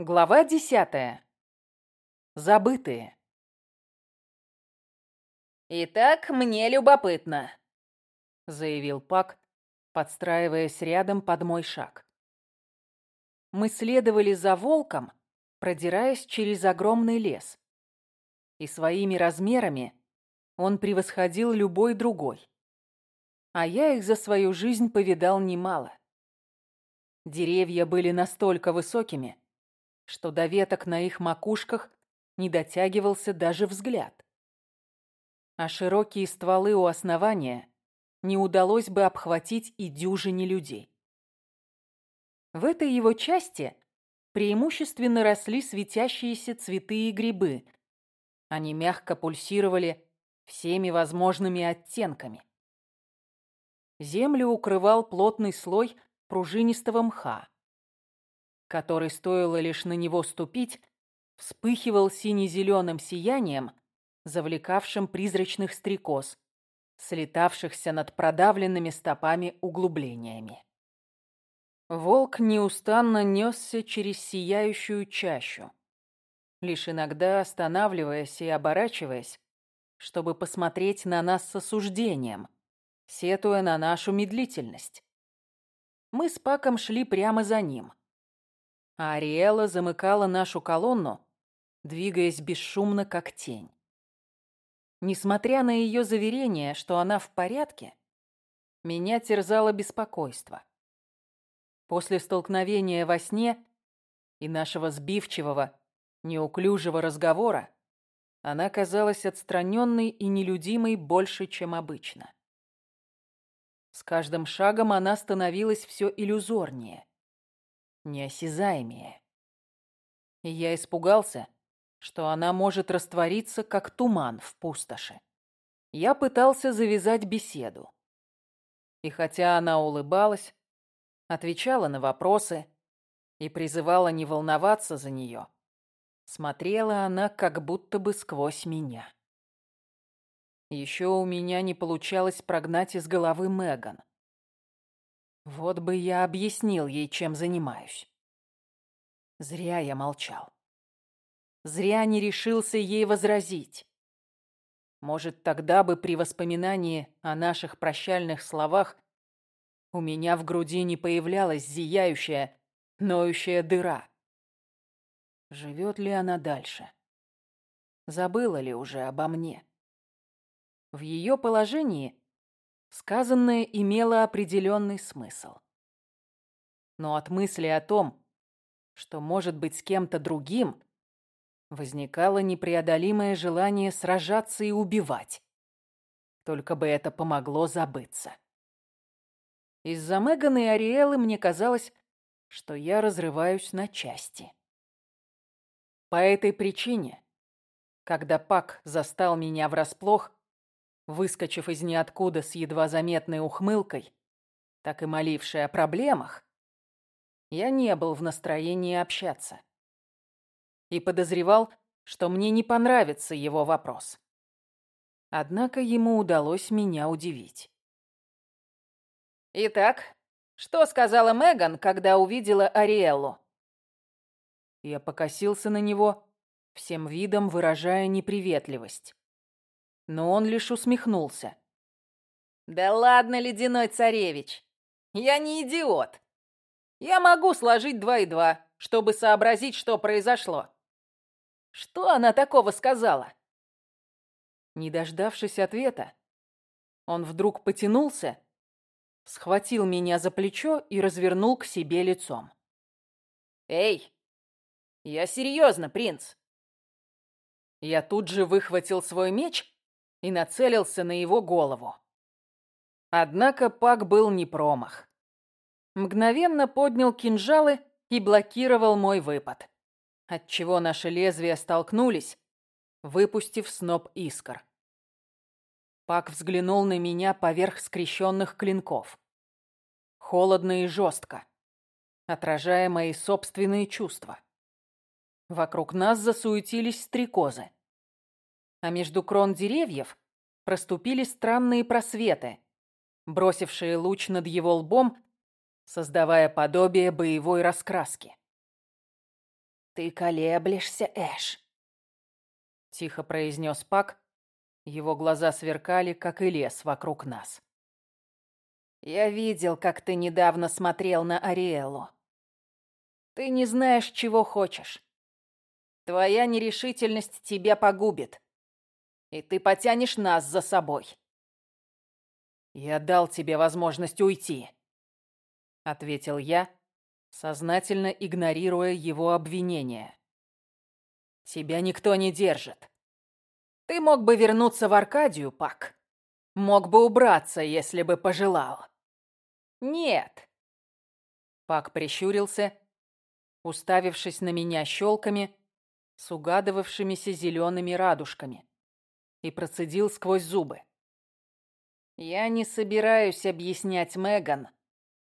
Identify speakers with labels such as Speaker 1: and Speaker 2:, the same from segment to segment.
Speaker 1: Глава десятая. Забытые.
Speaker 2: «Итак, мне любопытно», —
Speaker 1: заявил Пак, подстраиваясь рядом под мой шаг. Мы следовали за волком, продираясь через огромный лес. И своими размерами он превосходил любой другой. А я их за свою жизнь повидал немало. Деревья были настолько высокими, что до веток на их макушках не дотягивался даже взгляд. А широкие стволы у основания не удалось бы обхватить и дюжине людей. В этой его части преимущественно росли светящиеся цветы и грибы. Они мягко пульсировали всеми возможными оттенками. Землю укрывал плотный слой пружинистого мха который, стоило лишь на него ступить, вспыхивал сине-зеленым сиянием, завлекавшим призрачных стрекоз, слетавшихся над продавленными стопами углублениями. Волк неустанно несся через сияющую чащу, лишь иногда останавливаясь и оборачиваясь, чтобы посмотреть на нас с осуждением, сетуя на нашу медлительность. Мы с Паком шли прямо за ним а Ариэла замыкала нашу колонну, двигаясь бесшумно, как тень. Несмотря на ее заверение, что она в порядке, меня терзало беспокойство. После столкновения во сне и нашего сбивчивого, неуклюжего разговора она казалась отстраненной и нелюдимой больше, чем обычно. С каждым шагом она становилась все иллюзорнее неосязаемее. И я испугался, что она может раствориться, как туман в пустоши. Я пытался завязать беседу. И хотя она улыбалась, отвечала на вопросы и призывала не волноваться за нее, смотрела она как будто бы сквозь меня. Еще у меня не получалось прогнать из головы Меган. Вот бы я объяснил ей, чем занимаюсь. Зря я молчал. Зря не решился ей возразить. Может, тогда бы при воспоминании о наших прощальных словах у меня в груди не появлялась зияющая, ноющая дыра. Живет ли она дальше? Забыла ли уже обо мне? В ее положении Сказанное имело определенный смысл. Но от мысли о том, что может быть с кем-то другим, возникало непреодолимое желание сражаться и убивать. Только бы это помогло забыться. Из-за Меган и Ариэлы мне казалось, что я разрываюсь на части. По этой причине, когда Пак застал меня врасплох, выскочив из ниоткуда с едва заметной ухмылкой, так и моливший о проблемах, я не был в настроении общаться. И подозревал, что мне не понравится его вопрос. Однако ему удалось меня удивить.
Speaker 2: «Итак, что сказала Меган, когда увидела Ариэллу?»
Speaker 1: Я покосился на него, всем видом выражая неприветливость но он лишь усмехнулся.
Speaker 2: «Да ладно, ледяной царевич, я не идиот. Я могу сложить два и два, чтобы сообразить, что произошло. Что она такого сказала?»
Speaker 1: Не дождавшись ответа, он вдруг потянулся, схватил меня за плечо и развернул к себе лицом.
Speaker 2: «Эй, я серьезно, принц!»
Speaker 1: Я тут же выхватил свой меч и нацелился на его голову. Однако Пак был не промах. Мгновенно поднял кинжалы и блокировал мой выпад, отчего наши лезвия столкнулись, выпустив сноп искр. Пак взглянул на меня поверх скрещенных клинков. Холодно и жестко, отражая мои собственные чувства. Вокруг нас засуетились стрекозы а между крон деревьев проступили странные просветы, бросившие луч над его лбом, создавая подобие боевой раскраски. «Ты колеблешься, Эш», — тихо произнес Пак. Его глаза сверкали, как и лес вокруг нас. «Я видел, как ты недавно смотрел на Ариэлу. Ты не знаешь, чего хочешь. Твоя нерешительность тебя погубит, и ты потянешь нас за собой». «Я дал тебе возможность уйти», — ответил я, сознательно игнорируя его обвинения. «Тебя никто не держит. Ты мог бы вернуться в Аркадию, Пак. Мог бы убраться, если бы пожелал. Нет». Пак прищурился, уставившись на меня щелками с угадывавшимися зелеными радужками, и процедил сквозь зубы. «Я не собираюсь объяснять Меган,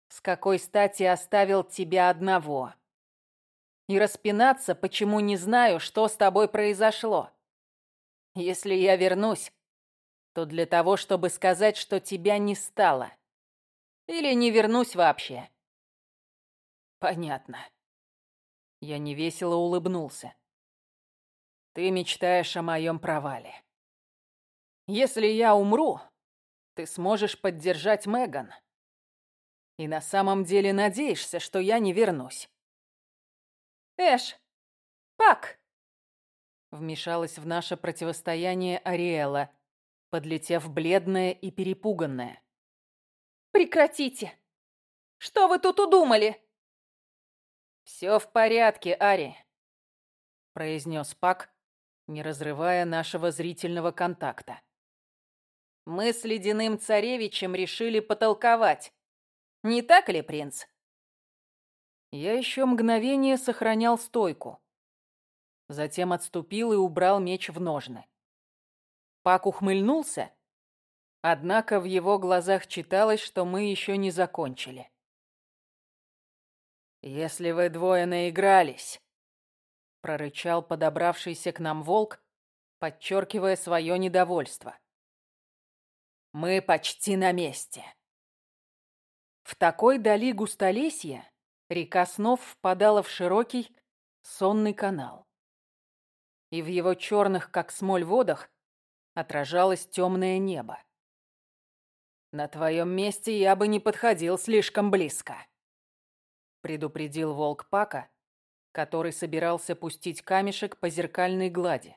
Speaker 1: с какой стати оставил тебя одного. И распинаться, почему не знаю, что с тобой произошло. Если я вернусь, то для того, чтобы сказать, что тебя не стало. Или не вернусь вообще. Понятно. Я невесело улыбнулся. Ты мечтаешь о моем провале. Если я умру, ты сможешь поддержать Меган. И на самом деле надеешься, что я не вернусь. Эш! Пак! Вмешалась в наше противостояние Ариэла, подлетев бледная и перепуганная. «Прекратите! Что вы тут удумали?» «Все в порядке, Ари», — произнес Пак, не разрывая нашего зрительного контакта. «Мы с ледяным царевичем решили потолковать. Не так ли, принц?» Я еще мгновение сохранял стойку. Затем отступил и убрал меч в ножны. Пак ухмыльнулся, однако в его глазах читалось, что мы еще не закончили. «Если вы двое наигрались», — прорычал подобравшийся к нам волк, подчеркивая свое недовольство. «Мы почти на месте». В такой дали густолесья река снов впадала в широкий сонный канал. И в его черных, как смоль, водах отражалось темное небо. «На твоем месте я бы не подходил слишком близко», — предупредил волк Пака, который собирался пустить камешек по зеркальной глади.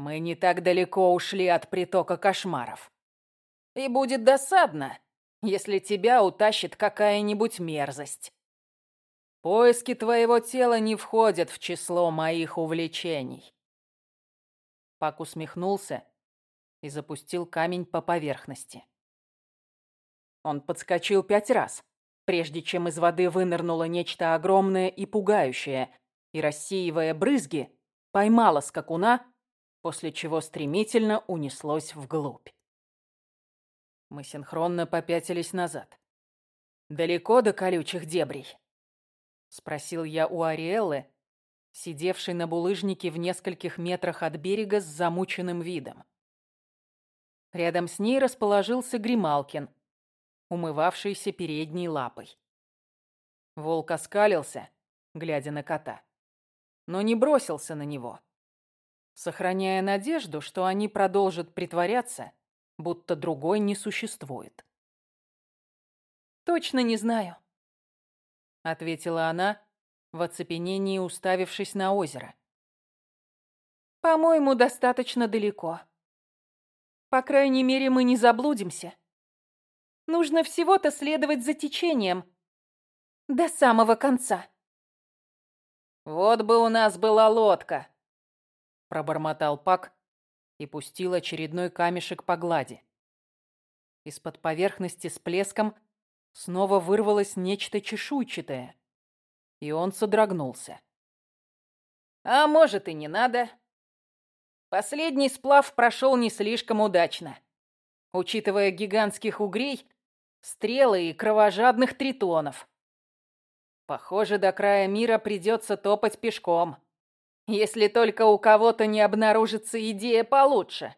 Speaker 1: «Мы не так далеко ушли от притока кошмаров. И будет досадно, если тебя утащит какая-нибудь мерзость. Поиски твоего тела не входят в число моих увлечений. Пак усмехнулся и запустил камень по поверхности. Он подскочил пять раз, прежде чем из воды вынырнуло нечто огромное и пугающее, и, рассеивая брызги, поймало скакуна, после чего стремительно унеслось вглубь. Мы синхронно попятились назад. «Далеко до колючих дебрей?» Спросил я у Ариэллы, сидевшей на булыжнике в нескольких метрах от берега с замученным видом. Рядом с ней расположился Грималкин, умывавшийся передней лапой. Волк оскалился, глядя на кота, но не бросился на него, сохраняя надежду, что они продолжат притворяться, будто другой не существует. «Точно не знаю», — ответила она, в оцепенении уставившись на озеро. «По-моему, достаточно далеко. По крайней мере, мы не заблудимся. Нужно всего-то следовать за течением до самого конца». «Вот бы у нас была лодка», — пробормотал Пак, и пустил очередной камешек по глади. Из-под поверхности с плеском снова вырвалось нечто чешуйчатое, и он содрогнулся. «А может и не надо. Последний сплав прошел не слишком удачно, учитывая гигантских угрей, стрелы и кровожадных тритонов. Похоже, до края мира придется топать пешком». Если только у кого-то не обнаружится идея получше.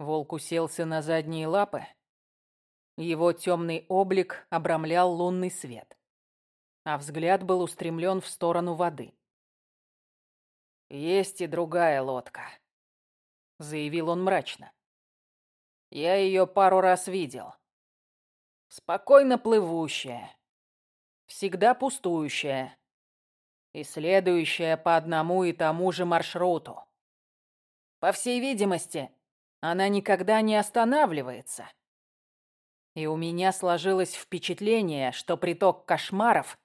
Speaker 1: Волк уселся на задние лапы. Его темный облик обрамлял лунный свет. а взгляд был устремлен в сторону воды. «Есть и другая лодка», — заявил он мрачно. «Я ее пару раз видел. Спокойно плывущая, всегда пустующая и следующая по одному и тому же маршруту. По всей видимости, она никогда не останавливается. И у меня сложилось впечатление, что приток кошмаров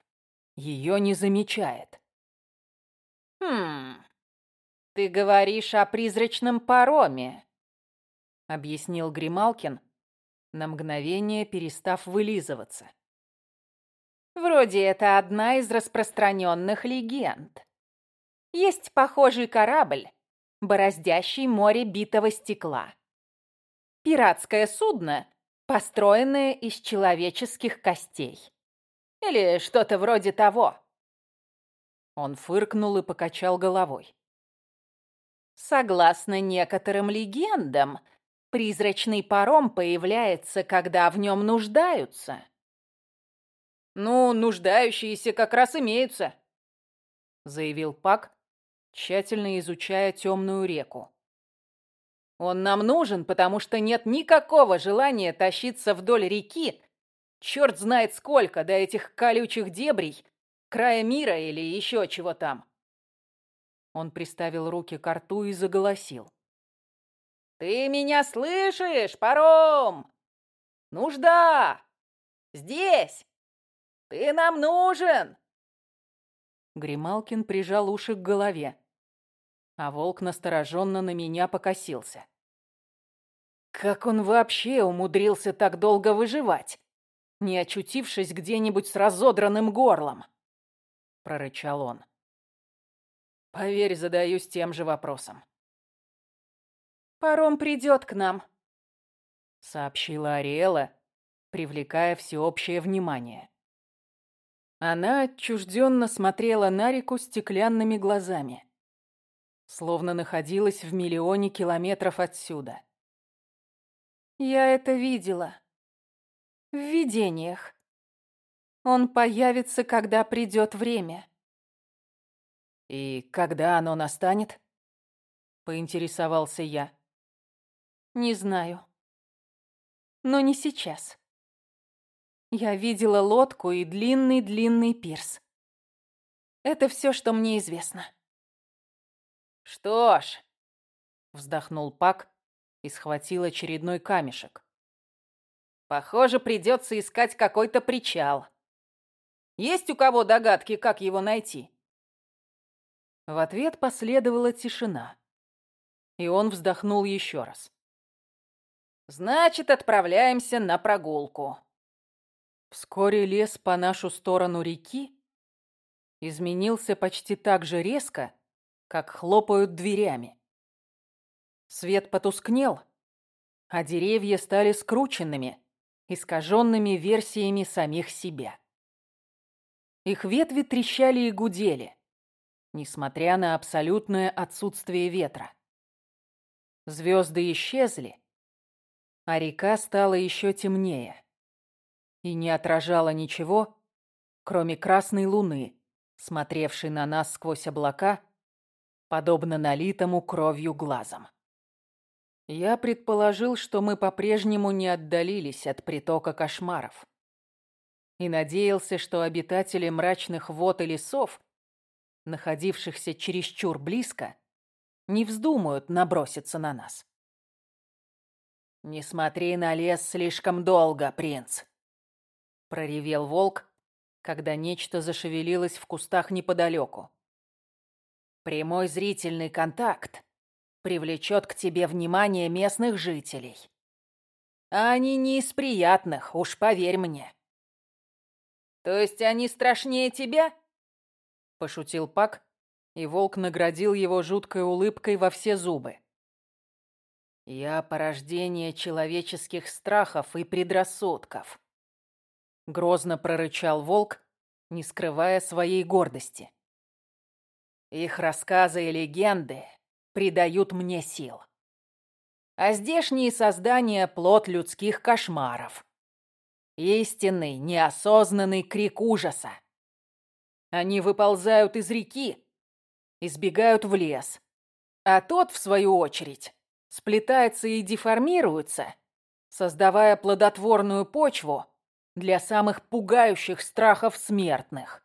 Speaker 1: ее не замечает.
Speaker 2: «Хм, ты говоришь о призрачном пароме», — объяснил Грималкин, на мгновение перестав вылизываться. «Вроде это одна из распространенных легенд. Есть похожий корабль, бороздящий море битого стекла. Пиратское судно, построенное из человеческих костей. Или что-то вроде того.
Speaker 1: Он фыркнул и покачал головой.
Speaker 2: Согласно некоторым легендам, призрачный паром появляется, когда в нем нуждаются.
Speaker 1: «Ну, нуждающиеся как раз имеются», — заявил Пак, тщательно изучая темную реку. «Он нам нужен, потому что нет никакого желания тащиться вдоль реки Черт знает сколько до этих колючих дебрей, края мира или еще чего там. Он приставил руки к рту и заголосил. «Ты меня слышишь, паром? Нужда! Здесь! Ты нам нужен!» Грималкин прижал уши к голове, а волк настороженно на меня покосился. Как он вообще умудрился так долго выживать? не очутившись где-нибудь с разодранным горлом?» — прорычал он. «Поверь, задаюсь тем же вопросом».
Speaker 2: «Паром придет к нам», —
Speaker 1: сообщила Ариэла, привлекая всеобщее внимание. Она отчужденно смотрела на реку стеклянными глазами, словно находилась в миллионе километров отсюда.
Speaker 2: «Я это видела», в видениях. Он появится, когда придет время.
Speaker 1: И когда оно настанет? Поинтересовался я.
Speaker 2: Не знаю. Но не сейчас. Я видела лодку и длинный-длинный пирс. Это все, что мне известно.
Speaker 1: Что ж, вздохнул Пак и схватил очередной камешек. Похоже, придется искать какой-то причал. Есть у кого догадки, как его найти?» В ответ последовала тишина. И он вздохнул еще раз. «Значит, отправляемся на прогулку». Вскоре лес по нашу сторону реки изменился почти так же резко, как хлопают дверями. Свет потускнел, а деревья стали скрученными, искаженными версиями самих себя. Их ветви трещали и гудели, несмотря на абсолютное отсутствие ветра. Звезды исчезли, а река стала еще темнее и не отражала ничего, кроме красной луны, смотревшей на нас сквозь облака, подобно налитому кровью глазом. Я предположил, что мы по-прежнему не отдалились от притока кошмаров. И надеялся, что обитатели мрачных вод и лесов, находившихся чересчур близко, не вздумают наброситься на нас. «Не смотри на лес слишком долго, принц!» — проревел волк, когда нечто зашевелилось в кустах неподалеку. «Прямой зрительный контакт привлечет к тебе внимание местных жителей. А они не из приятных, уж поверь мне. То есть они страшнее тебя? Пошутил Пак, и волк наградил его жуткой улыбкой во все зубы. Я порождение человеческих страхов и предрассудков. Грозно прорычал волк, не скрывая своей гордости. Их рассказы и легенды придают мне сил. А здешние создания — плод людских кошмаров. Истинный, неосознанный крик ужаса. Они выползают из реки и сбегают в лес. А тот, в свою очередь, сплетается и деформируется, создавая плодотворную почву для самых пугающих страхов смертных.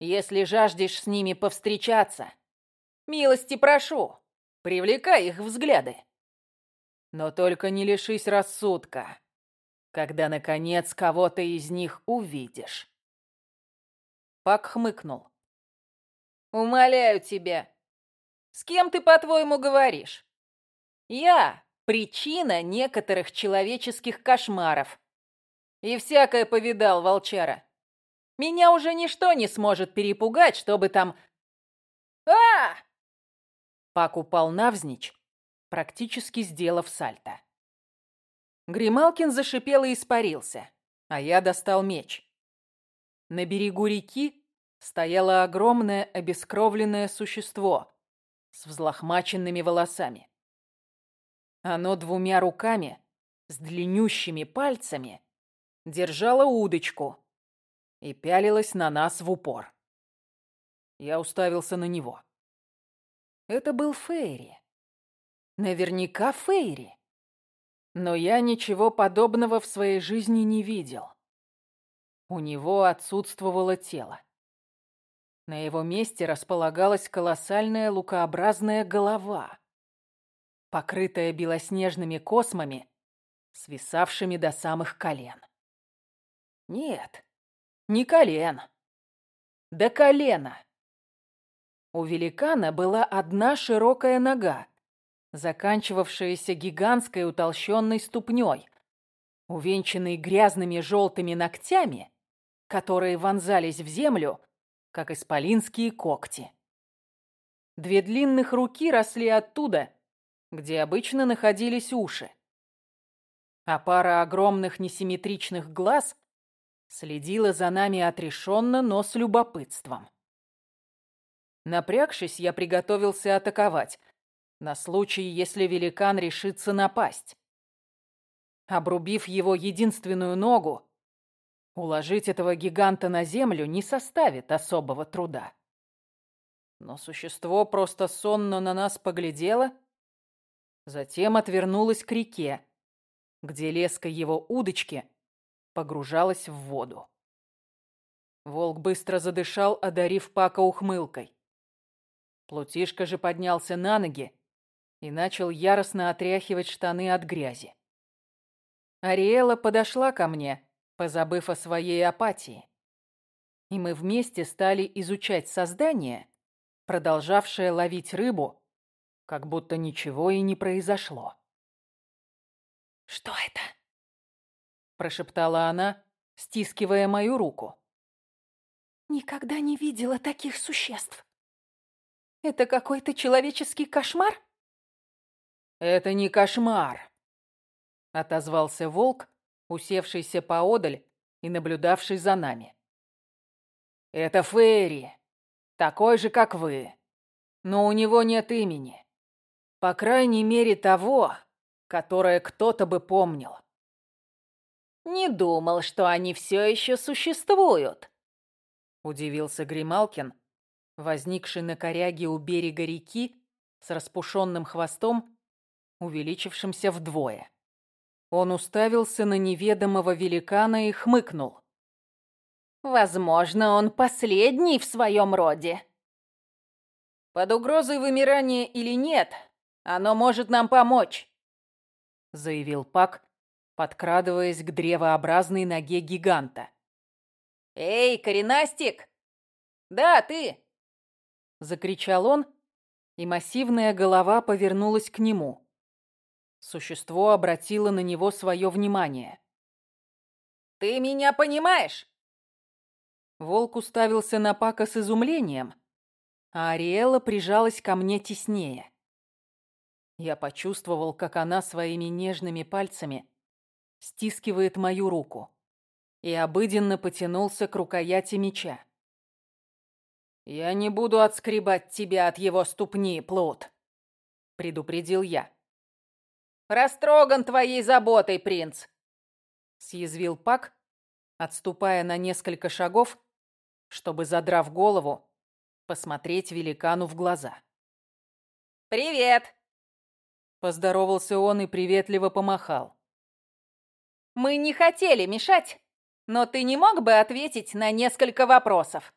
Speaker 1: Если жаждешь с ними повстречаться, милости прошу, привлекай их взгляды. Но только не лишись рассудка, когда, наконец, кого-то из них увидишь. Пак хмыкнул.
Speaker 2: «Умоляю тебя, с кем ты, по-твоему, говоришь? Я — причина некоторых человеческих кошмаров. И всякое повидал, волчара. Меня уже ничто не сможет перепугать, чтобы там... а
Speaker 1: Пак упал навзничь, практически сделав сальто. Грималкин зашипел и испарился, а я достал меч. На берегу реки стояло огромное обескровленное существо с взлохмаченными волосами. Оно двумя руками, с длиннющими пальцами, держало удочку и пялилось на нас в упор. Я уставился на него. Это был Фейри. Наверняка Фейри. Но я ничего подобного в своей жизни не видел. У него отсутствовало тело. На его месте располагалась колоссальная лукообразная голова, покрытая белоснежными космами, свисавшими до самых колен. Нет, не колен. До колена. У великана была одна широкая нога, заканчивавшаяся гигантской утолщенной ступней, увенчанной грязными желтыми ногтями, которые вонзались в землю, как исполинские когти. Две длинных руки росли оттуда, где обычно находились уши, а пара огромных несимметричных глаз Следила за нами отрешенно, но с любопытством. Напрягшись, я приготовился атаковать, на случай, если великан решится напасть. Обрубив его единственную ногу, уложить этого гиганта на землю не составит особого труда. Но существо просто сонно на нас поглядело, затем отвернулось к реке, где леска его удочки погружалась в воду. Волк быстро задышал, одарив Пака ухмылкой. Плутишка же поднялся на ноги и начал яростно отряхивать штаны от грязи. Ариэла подошла ко мне, позабыв о своей апатии. И мы вместе стали изучать создание, продолжавшее ловить рыбу, как будто ничего и не произошло.
Speaker 2: «Что это?»
Speaker 1: Прошептала она, стискивая мою руку.
Speaker 2: Никогда не видела таких существ. Это какой-то человеческий кошмар?
Speaker 1: Это не кошмар, отозвался волк, усевшийся поодаль и наблюдавший за нами. Это Фейри, такой же, как вы, но у него нет имени. По крайней мере, того, которое кто-то бы помнил.
Speaker 2: Не думал, что они все еще существуют.
Speaker 1: Удивился Грималкин, возникший на коряге у берега реки с распушенным хвостом, увеличившимся вдвое. Он уставился на неведомого великана и хмыкнул.
Speaker 2: «Возможно, он последний в своем роде».
Speaker 1: «Под угрозой вымирания или нет, оно может нам помочь», заявил Пак, подкрадываясь к древообразной ноге гиганта.
Speaker 2: «Эй, коренастик! Да, ты!»
Speaker 1: Закричал он, и массивная голова повернулась к нему. Существо обратило на него свое внимание.
Speaker 2: «Ты меня понимаешь?»
Speaker 1: Волк уставился на Пака с изумлением, а Ариэла прижалась ко мне теснее. Я почувствовал, как она своими нежными пальцами стискивает мою руку и обыденно потянулся к рукояти меча. «Я не буду отскребать тебя от его ступни, плод», — предупредил я.
Speaker 2: «Растроган твоей заботой, принц», —
Speaker 1: съязвил Пак, отступая на несколько шагов чтобы, задрав голову, посмотреть великану в глаза.
Speaker 2: «Привет!»
Speaker 1: Поздоровался он и приветливо помахал.
Speaker 2: «Мы не хотели мешать, но ты не мог бы ответить на несколько вопросов?»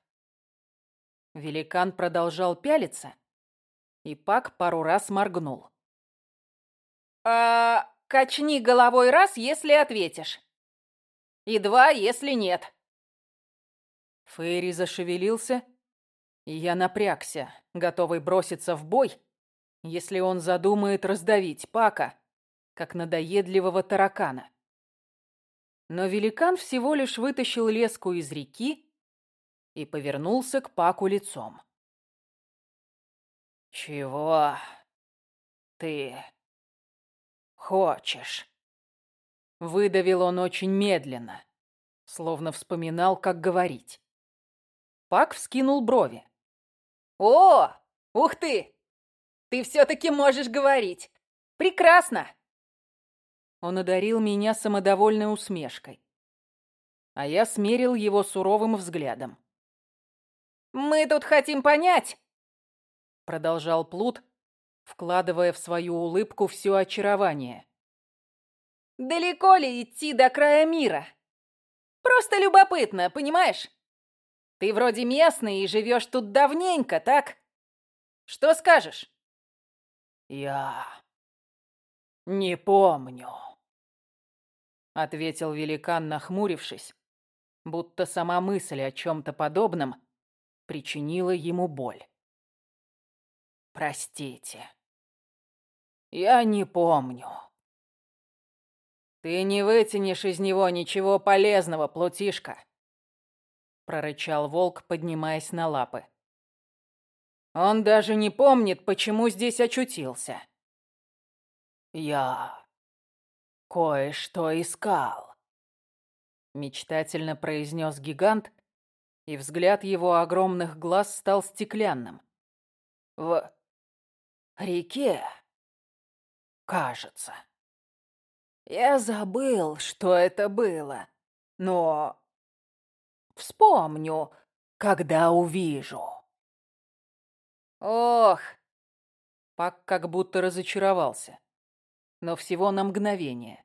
Speaker 1: Великан продолжал пялиться, и Пак пару раз моргнул.
Speaker 2: «А качни головой раз, если ответишь. И два, если нет».
Speaker 1: Фейри зашевелился, и я напрягся, готовый броситься в бой, если он задумает раздавить Пака, как надоедливого таракана. Но великан всего лишь вытащил леску из реки и повернулся к Паку лицом. «Чего ты хочешь?» Выдавил он очень медленно, словно вспоминал, как говорить. Пак вскинул брови.
Speaker 2: «О, ух ты! Ты все-таки можешь говорить! Прекрасно!»
Speaker 1: Он одарил меня самодовольной усмешкой, а я смерил его суровым взглядом.
Speaker 2: «Мы тут хотим понять!»
Speaker 1: Продолжал Плут, вкладывая в свою улыбку все очарование.
Speaker 2: «Далеко ли идти до края мира? Просто любопытно, понимаешь? Ты вроде местный и живешь тут давненько, так? Что скажешь?»
Speaker 1: «Я не помню», — ответил великан, нахмурившись, будто сама мысль о чем-то подобном причинила ему боль. «Простите, я не помню». «Ты не вытянешь из него ничего полезного, плутишка», — прорычал волк, поднимаясь на лапы. Он даже не помнит, почему здесь очутился. Я кое-что искал. Мечтательно произнес гигант, и взгляд его огромных глаз стал стеклянным. В реке, кажется. Я забыл, что это было, но вспомню, когда увижу.
Speaker 2: Ох!
Speaker 1: Пак как будто разочаровался. Но всего на мгновение.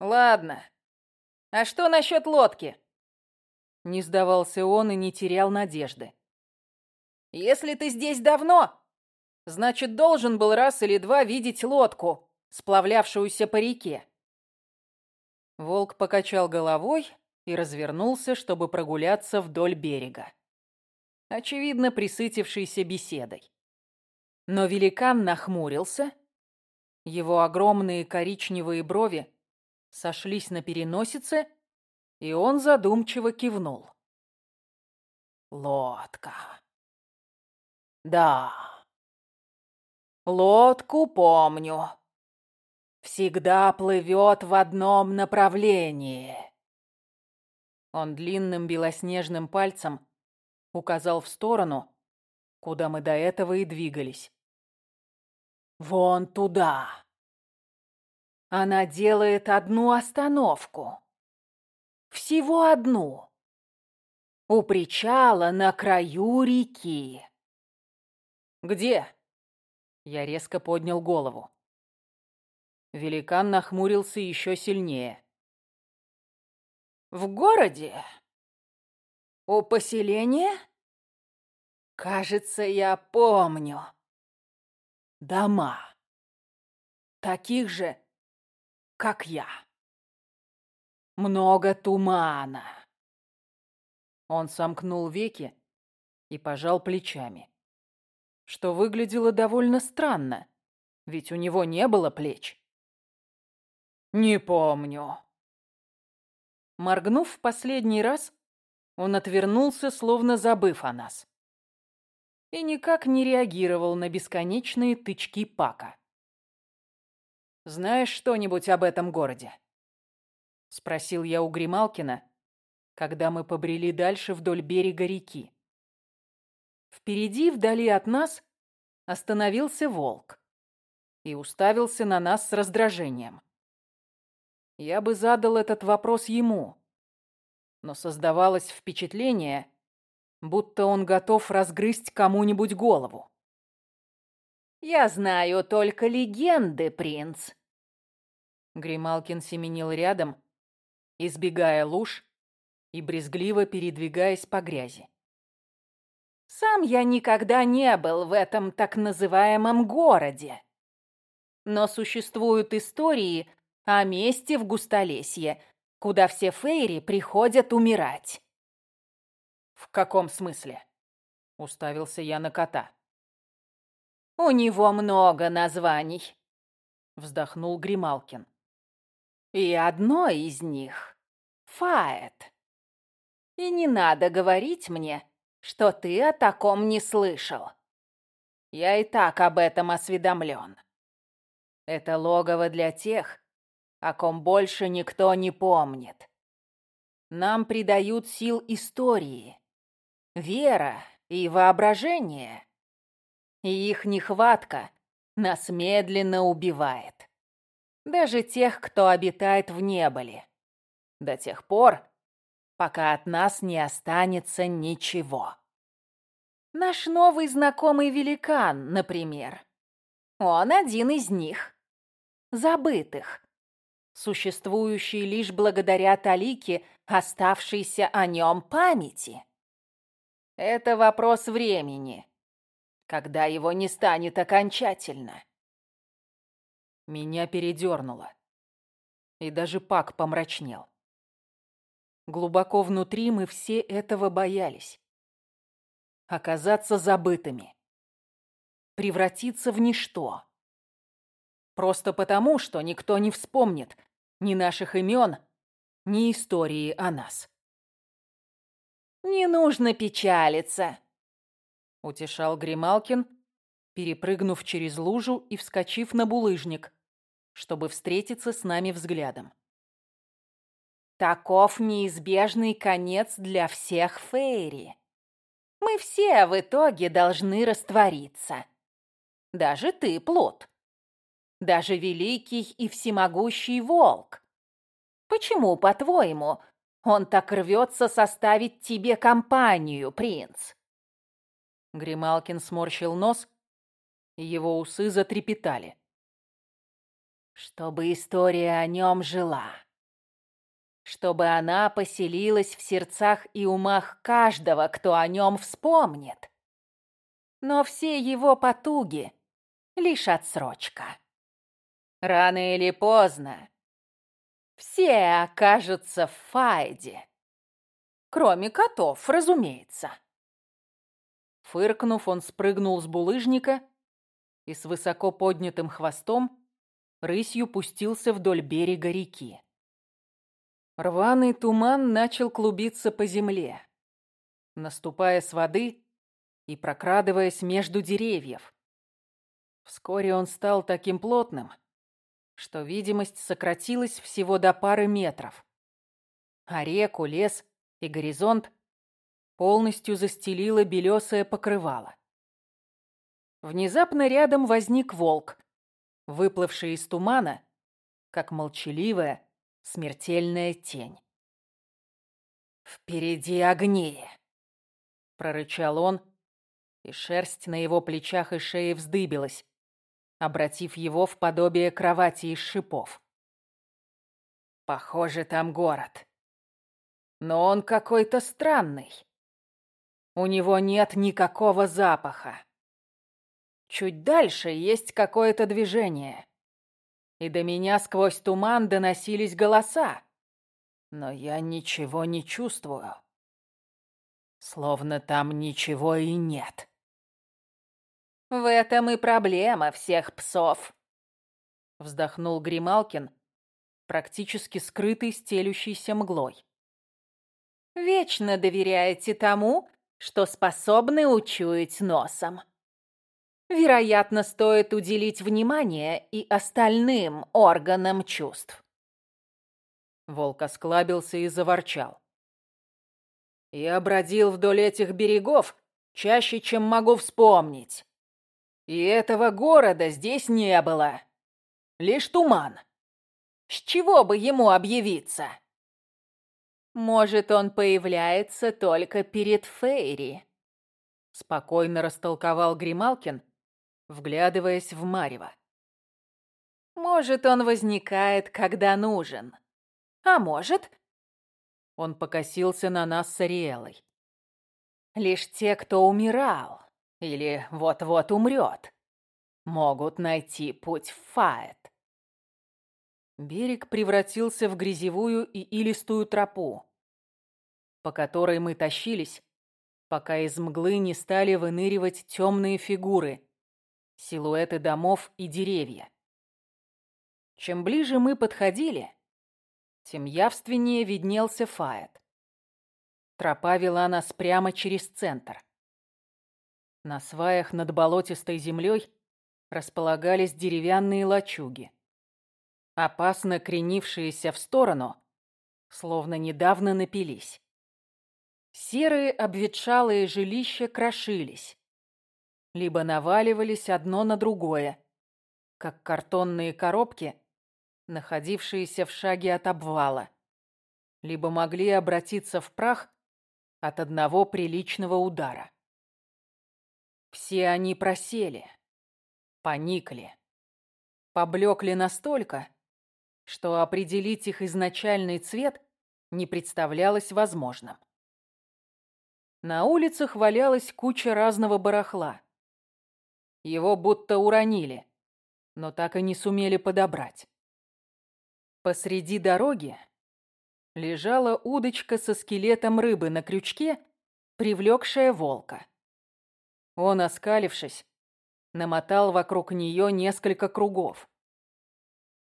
Speaker 2: Ладно. А что насчет лодки?
Speaker 1: Не сдавался он и не терял надежды.
Speaker 2: Если ты здесь давно, значит, должен был раз или два видеть лодку, сплавлявшуюся по реке.
Speaker 1: Волк покачал головой и развернулся, чтобы прогуляться вдоль берега очевидно присытившийся беседой. Но великан нахмурился, его огромные коричневые брови сошлись на переносице, и он задумчиво кивнул. Лодка. Да. Лодку помню. Всегда плывет в одном направлении. Он длинным белоснежным пальцем указал в сторону, куда мы до этого и двигались. «Вон туда!» Она делает одну остановку. Всего одну. У причала на краю реки. «Где?» Я резко поднял голову. Великан нахмурился еще сильнее. «В городе у поселения? Кажется, я помню. Дома. Таких же, как я. Много тумана. Он сомкнул веки и пожал плечами. Что выглядело довольно странно, ведь у него не было плеч. «Не помню». Моргнув в последний раз, он отвернулся, словно забыв о нас. И никак не реагировал на бесконечные тычки Пака. «Знаешь что-нибудь об этом городе?» Спросил я у Грималкина, когда мы побрели дальше вдоль берега реки. Впереди, вдали от нас, остановился волк и уставился на нас с раздражением. Я бы задал этот вопрос ему, но создавалось впечатление, будто он готов разгрызть кому-нибудь голову.
Speaker 2: «Я знаю только легенды, принц».
Speaker 1: Грималкин семенил рядом, избегая луж и брезгливо передвигаясь по грязи.
Speaker 2: «Сам я никогда не был в этом так называемом городе. Но существуют истории о месте в Густолесье, куда все фейри приходят умирать».
Speaker 1: «В каком смысле?» — уставился я на кота.
Speaker 2: «У него много названий», — вздохнул Грималкин. «И одно из них — Фаэт. И не надо говорить мне, что ты о таком не слышал. Я и так об этом осведомлен. Это логово для тех, о ком больше никто не помнит. Нам придают сил истории, вера и воображение. И их нехватка нас медленно убивает. Даже тех, кто обитает в неболе. До тех пор, пока от нас не останется ничего. Наш новый знакомый великан, например. Он один из них. Забытых. Существующий лишь благодаря талике, оставшейся о нем памяти. Это вопрос времени, когда его не станет окончательно.
Speaker 1: Меня передернуло. И даже Пак помрачнел. Глубоко внутри мы все этого боялись. Оказаться забытыми. Превратиться в ничто. Просто потому, что никто не вспомнит ни наших имен, ни истории о нас.
Speaker 2: «Не нужно печалиться», —
Speaker 1: утешал Грималкин, перепрыгнув через лужу и вскочив на булыжник, чтобы встретиться с нами взглядом.
Speaker 2: «Таков неизбежный конец для всех Фейри. Мы все в итоге должны раствориться. Даже ты, Плут. Даже великий и всемогущий волк. Почему, по-твоему, он так рвется составить тебе компанию, принц.
Speaker 1: Грималкин сморщил нос, и его усы затрепетали.
Speaker 2: Чтобы история о нем жила. Чтобы она поселилась в сердцах и умах каждого, кто о нем вспомнит. Но все его потуги — лишь отсрочка. Рано или поздно все окажутся в Файде. Кроме котов, разумеется.
Speaker 1: Фыркнув, он спрыгнул с булыжника и с высоко поднятым хвостом рысью пустился вдоль берега реки. Рваный туман начал клубиться по земле, наступая с воды и прокрадываясь между деревьев. Вскоре он стал таким плотным, что видимость сократилась всего до пары метров. А реку, лес и горизонт полностью застелило белесое покрывало. Внезапно рядом возник волк, выплывший из тумана, как молчаливая, смертельная тень. «Впереди огни!» — прорычал он, и шерсть на его плечах и шее вздыбилась, обратив его в подобие кровати из шипов. Похоже, там город. Но он какой-то странный. У него нет никакого запаха. Чуть дальше есть какое-то движение. И до меня сквозь туман доносились голоса. Но я ничего не чувствую. Словно там ничего и нет.
Speaker 2: В этом и проблема всех псов.
Speaker 1: Вздохнул Грималкин, практически скрытый стелющейся мглой.
Speaker 2: Вечно доверяете тому, что способны учуять носом. Вероятно, стоит уделить внимание и остальным органам чувств.
Speaker 1: Волк осклабился и заворчал. Я бродил вдоль этих берегов чаще, чем могу вспомнить. И этого города здесь не было. Лишь туман. С чего бы ему объявиться? Может, он появляется только перед Фейри. Спокойно растолковал Грималкин, вглядываясь в Марева. Может, он возникает, когда нужен. А может... Он покосился на нас с Ариэлой. Лишь те, кто умирал или вот-вот умрет, могут найти путь в Фаэт. Берег превратился в грязевую и илистую тропу, по которой мы тащились, пока из мглы не стали выныривать темные фигуры, силуэты домов и деревья. Чем ближе мы подходили, тем явственнее виднелся Фаэт. Тропа вела нас прямо через центр. На сваях над болотистой землей располагались деревянные лачуги, опасно кренившиеся в сторону, словно недавно напились. Серые обветшалые жилища крошились, либо наваливались одно на другое, как картонные коробки, находившиеся в шаге от обвала, либо могли обратиться в прах от одного приличного удара. Все они просели, поникли, поблекли настолько, что определить их изначальный цвет не представлялось возможным. На улицах валялась куча разного барахла. Его будто уронили, но так и не сумели подобрать. Посреди дороги лежала удочка со скелетом рыбы на крючке, привлекшая волка. Он, оскалившись, намотал вокруг нее несколько кругов.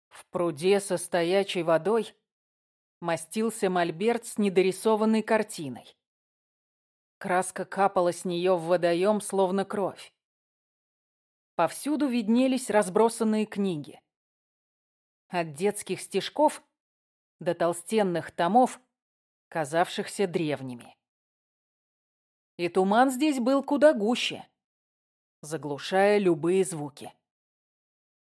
Speaker 1: В пруде со стоячей водой мастился мольберт с недорисованной картиной. Краска капала с нее в водоем, словно кровь. Повсюду виднелись разбросанные книги. От детских стишков до толстенных томов, казавшихся древними. И туман здесь был куда гуще, заглушая любые звуки.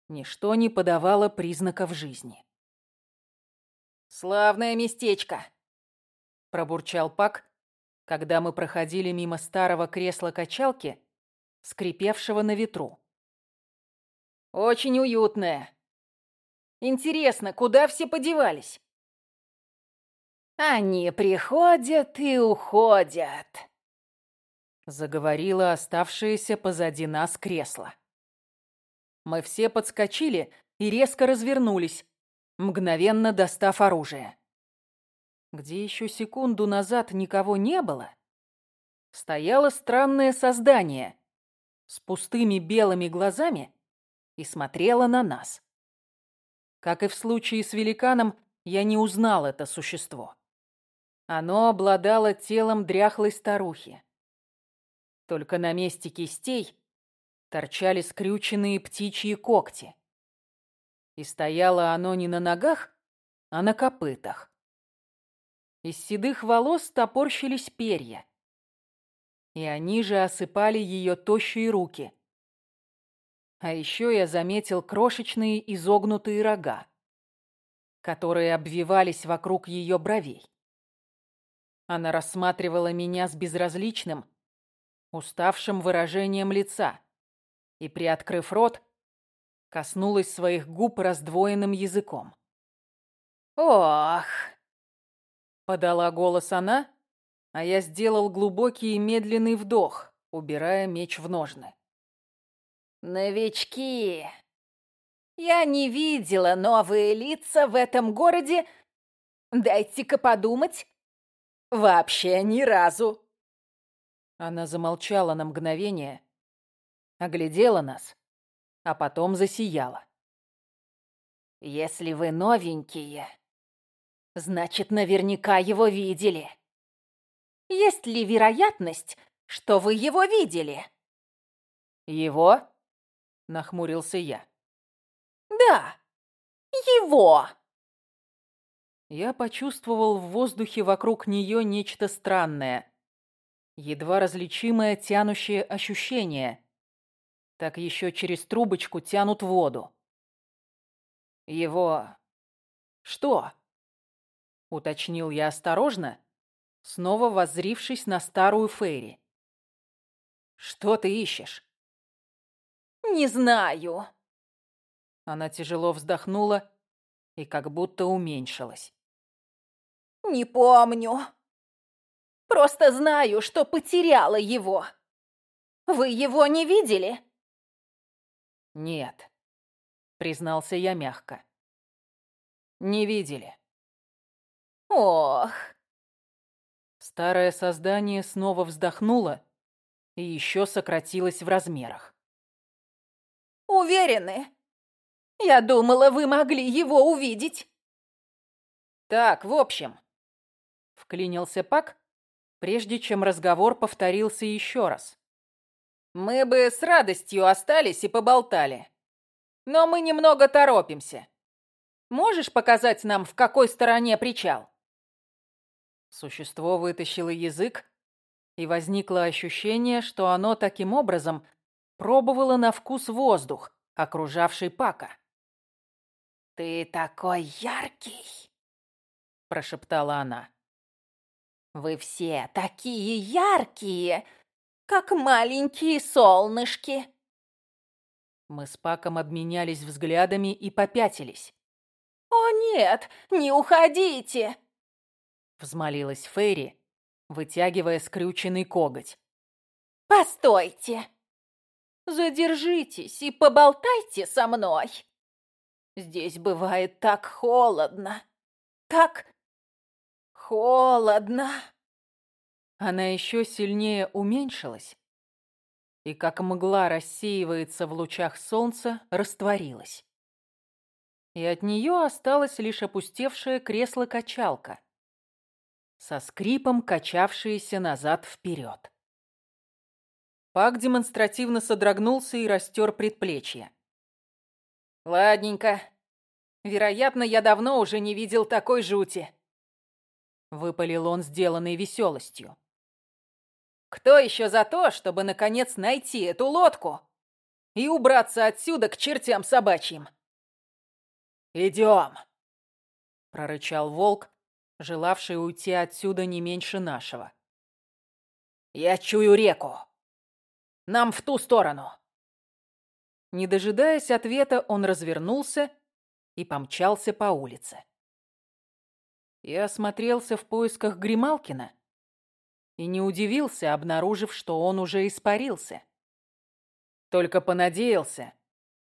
Speaker 1: Ничто не подавало признаков жизни.
Speaker 2: «Славное местечко!»
Speaker 1: – пробурчал Пак, когда мы проходили мимо старого кресла-качалки, скрипевшего на ветру.
Speaker 2: «Очень уютное. Интересно, куда все подевались?» «Они приходят и уходят», — заговорила оставшееся позади нас кресло.
Speaker 1: Мы все подскочили и резко развернулись, мгновенно достав оружие где еще секунду назад никого не было, стояло странное создание с пустыми белыми глазами и смотрело на нас. Как и в случае с великаном, я не узнал это существо. Оно обладало телом дряхлой старухи. Только на месте кистей торчали скрюченные птичьи когти. И стояло оно не на ногах, а на копытах. Из седых волос топорщились перья. И они же осыпали ее тощие руки. А еще я заметил крошечные изогнутые рога, которые обвивались вокруг ее бровей. Она рассматривала меня с безразличным, уставшим выражением лица и, приоткрыв рот, коснулась своих губ раздвоенным языком.
Speaker 2: «Ох!»
Speaker 1: Подала голос она, а я сделал глубокий и медленный вдох, убирая меч в ножны.
Speaker 2: «Новички! Я не видела новые лица в этом городе. Дайте-ка подумать. Вообще ни разу!»
Speaker 1: Она замолчала на мгновение, оглядела нас, а потом засияла.
Speaker 2: «Если вы новенькие, Значит, наверняка его видели. Есть ли вероятность, что вы его видели?
Speaker 1: Его? Нахмурился я.
Speaker 2: Да, его.
Speaker 1: Я почувствовал в воздухе вокруг нее нечто странное, едва различимое тянущее ощущение. Так еще через трубочку тянут воду. Его... Что? Уточнил я осторожно, снова воззрившись на старую Фейри. «Что ты ищешь?»
Speaker 2: «Не знаю».
Speaker 1: Она тяжело вздохнула и как будто уменьшилась.
Speaker 2: «Не помню. Просто знаю, что потеряла его. Вы его не видели?»
Speaker 1: «Нет», — признался я мягко. «Не видели».
Speaker 2: «Ох».
Speaker 1: Старое создание снова вздохнуло и еще сократилось в размерах.
Speaker 2: «Уверены? Я думала, вы могли его увидеть».
Speaker 1: «Так, в общем...» — вклинился Пак, прежде чем разговор повторился еще раз. «Мы бы с радостью остались и поболтали. Но мы немного торопимся. Можешь показать нам, в какой стороне причал?» Существо вытащило язык, и возникло ощущение, что оно таким образом пробовало на вкус воздух, окружавший Пака.
Speaker 2: «Ты такой яркий!» – прошептала она. «Вы все такие яркие, как маленькие солнышки!»
Speaker 1: Мы с Паком обменялись взглядами и попятились.
Speaker 2: «О нет, не уходите!»
Speaker 1: Взмолилась Фейри, вытягивая скрюченный коготь.
Speaker 2: «Постойте! Задержитесь и поболтайте со мной! Здесь бывает так холодно, так холодно!»
Speaker 1: Она еще сильнее уменьшилась и, как мгла рассеивается в лучах солнца, растворилась. И от нее осталось лишь опустевшее кресло-качалка, со скрипом качавшиеся назад-вперед. Пак демонстративно содрогнулся и растер предплечье. «Ладненько. Вероятно, я давно уже не видел такой жути», — выпалил он, сделанной веселостью. «Кто еще за то, чтобы, наконец, найти эту лодку и убраться отсюда к чертям собачьим?» «Идем!» — прорычал волк, желавший уйти отсюда не меньше нашего. «Я чую реку. Нам в ту сторону!» Не дожидаясь ответа, он развернулся и помчался по улице. Я осмотрелся в поисках Грималкина и не удивился, обнаружив, что он уже испарился. Только понадеялся,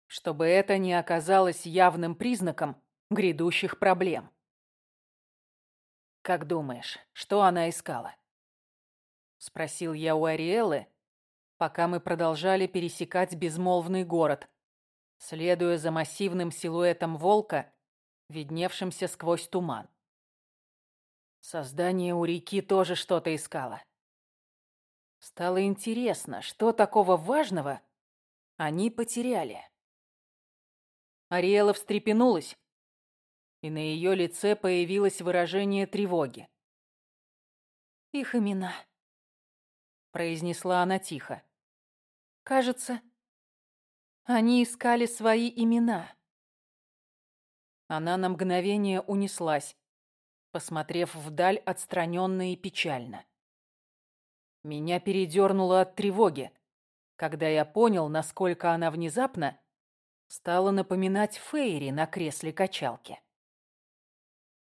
Speaker 1: чтобы это не оказалось явным признаком грядущих проблем. «Как думаешь, что она искала?» Спросил я у Ариэлы, пока мы продолжали пересекать безмолвный город, следуя за массивным силуэтом волка, видневшимся сквозь туман. Создание у реки тоже что-то искало. Стало интересно, что такого важного они потеряли. Ариэла встрепенулась, и на ее лице появилось выражение тревоги. «Их имена», — произнесла она тихо. «Кажется, они искали свои имена». Она на мгновение унеслась, посмотрев вдаль отстраненно и печально. Меня передернуло от тревоги, когда я понял, насколько она внезапно стала напоминать Фейри на кресле качалки.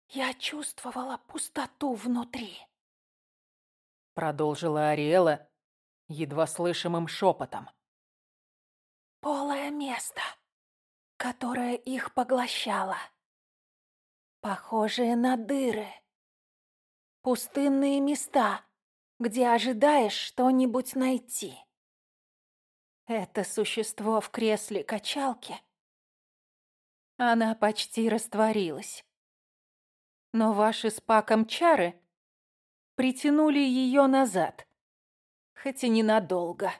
Speaker 2: «Я чувствовала пустоту внутри», —
Speaker 1: продолжила Ариэла едва слышимым шепотом.
Speaker 2: «Полое место, которое их поглощало. Похожие на дыры. Пустынные места, где ожидаешь что-нибудь найти. Это существо в кресле качалки. Она почти растворилась но ваши с Паком чары притянули ее назад, хоть и ненадолго.